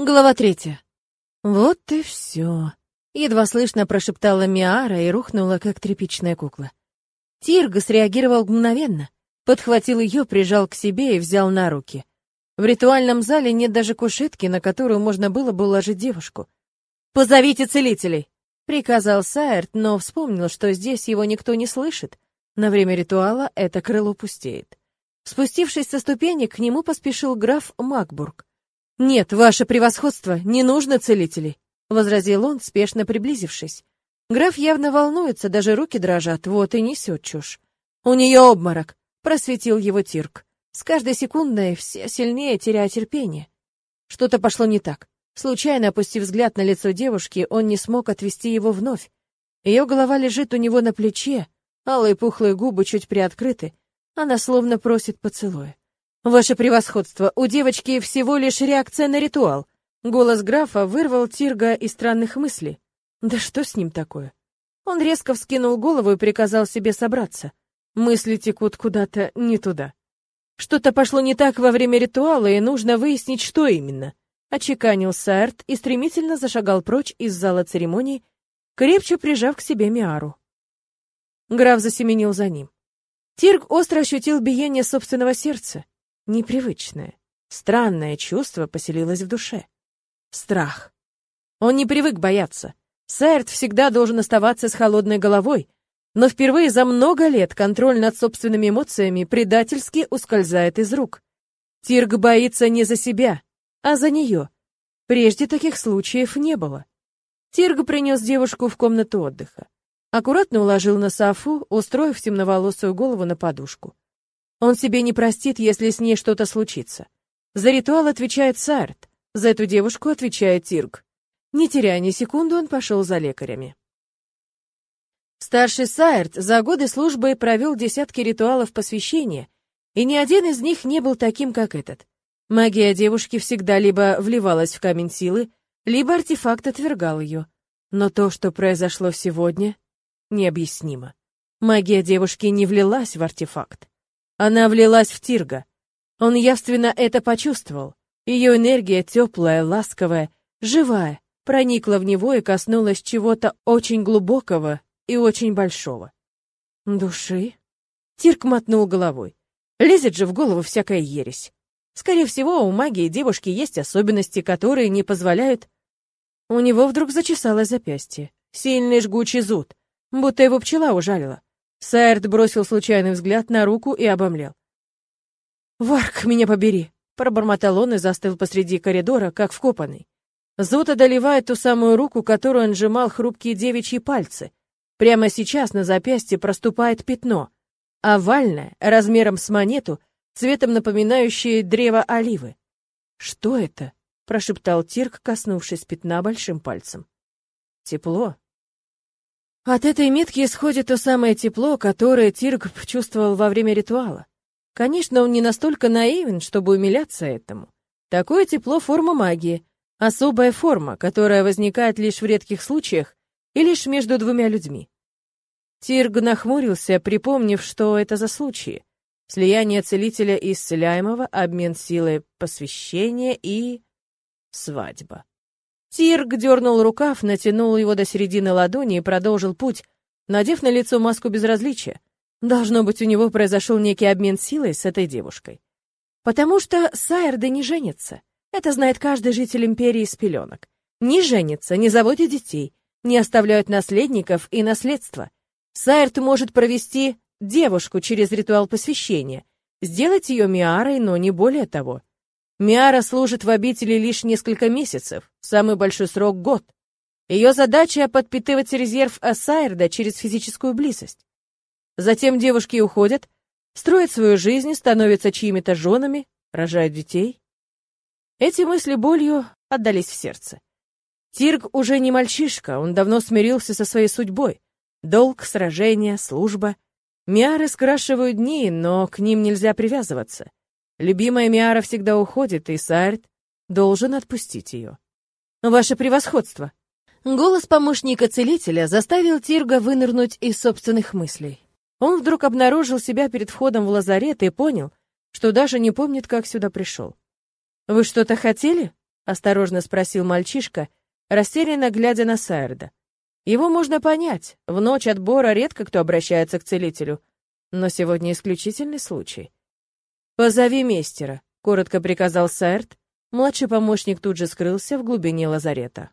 Глава третья. Вот и все. Едва слышно прошептала Миара и рухнула, как тряпичная кукла. Тирга среагировал мгновенно, подхватил ее, прижал к себе и взял на руки. В ритуальном зале нет даже кушетки, на которую можно было бы уложить девушку. «Позовите целителей!» — приказал Сайерт, но вспомнил, что здесь его никто не слышит. На время ритуала это крыло пустеет. Спустившись со ступенек, к нему поспешил граф Макбург. «Нет, ваше превосходство, не нужно целителей», — возразил он, спешно приблизившись. Граф явно волнуется, даже руки дрожат, вот и несет чушь. «У нее обморок», — просветил его Тирк. С каждой секундой все сильнее теряя терпение. Что-то пошло не так. Случайно опустив взгляд на лицо девушки, он не смог отвести его вновь. Ее голова лежит у него на плече, алые пухлые губы чуть приоткрыты. Она словно просит поцелуя. «Ваше превосходство, у девочки всего лишь реакция на ритуал». Голос графа вырвал Тирга из странных мыслей. «Да что с ним такое?» Он резко вскинул голову и приказал себе собраться. Мысли текут куда-то не туда. Что-то пошло не так во время ритуала, и нужно выяснить, что именно. Очеканил Саэрт и стремительно зашагал прочь из зала церемоний, крепче прижав к себе Миару. Граф засеменил за ним. Тирг остро ощутил биение собственного сердца. Непривычное, странное чувство поселилось в душе. Страх. Он не привык бояться. Сайрт всегда должен оставаться с холодной головой, но впервые за много лет контроль над собственными эмоциями предательски ускользает из рук. Тирг боится не за себя, а за нее. Прежде таких случаев не было. Тирг принес девушку в комнату отдыха. Аккуратно уложил на софу, устроив темноволосую голову на подушку. Он себе не простит, если с ней что-то случится. За ритуал отвечает Сарт, за эту девушку отвечает Тирг. Не теряя ни секунды, он пошел за лекарями. Старший Сайрт за годы службы провел десятки ритуалов посвящения, и ни один из них не был таким, как этот. Магия девушки всегда либо вливалась в камень силы, либо артефакт отвергал ее. Но то, что произошло сегодня, необъяснимо. Магия девушки не влилась в артефакт. Она влилась в Тирга. Он явственно это почувствовал. Ее энергия теплая, ласковая, живая, проникла в него и коснулась чего-то очень глубокого и очень большого. Души? Тирк мотнул головой. Лезет же в голову всякая ересь. Скорее всего, у магии девушки есть особенности, которые не позволяют... У него вдруг зачесалось запястье. Сильный жгучий зуд, будто его пчела ужалила. Сайрт бросил случайный взгляд на руку и обомлел. «Варк, меня побери!» — пробормотал он и застыл посреди коридора, как вкопанный. Зуд одолевает ту самую руку, которую он сжимал хрупкие девичьи пальцы. Прямо сейчас на запястье проступает пятно. Овальное, размером с монету, цветом напоминающее древо оливы. «Что это?» — прошептал Тирк, коснувшись пятна большим пальцем. «Тепло», от этой метки исходит то самое тепло, которое Тирг чувствовал во время ритуала. Конечно, он не настолько наивен, чтобы умиляться этому. Такое тепло — форма магии, особая форма, которая возникает лишь в редких случаях и лишь между двумя людьми. Тирг нахмурился, припомнив, что это за случаи. Слияние целителя и исцеляемого, обмен силой посвящения и... свадьба. Тирг дернул рукав, натянул его до середины ладони и продолжил путь, надев на лицо маску безразличия. Должно быть, у него произошел некий обмен силой с этой девушкой. Потому что Сайерды не женятся. Это знает каждый житель империи с пеленок. Не женятся, не заводят детей, не оставляют наследников и наследство. Сайерд может провести девушку через ритуал посвящения, сделать ее миарой, но не более того. Миара служит в обители лишь несколько месяцев, самый большой срок — год. Ее задача — подпитывать резерв Ассайрда через физическую близость. Затем девушки уходят, строят свою жизнь, становятся чьими-то женами, рожают детей. Эти мысли болью отдались в сердце. Тирг уже не мальчишка, он давно смирился со своей судьбой. Долг, сражение, служба. Миары скрашивают дни, но к ним нельзя привязываться. Любимая Миара всегда уходит, и Сарт должен отпустить ее. «Ваше превосходство!» Голос помощника-целителя заставил Тирга вынырнуть из собственных мыслей. Он вдруг обнаружил себя перед входом в лазарет и понял, что даже не помнит, как сюда пришел. «Вы что-то хотели?» осторожно спросил мальчишка, растерянно глядя на Сайерда. Его можно понять. В ночь отбора редко кто обращается к целителю. Но сегодня исключительный случай. «Позови мейстера», — коротко приказал Сайерд. Младший помощник тут же скрылся в глубине лазарета.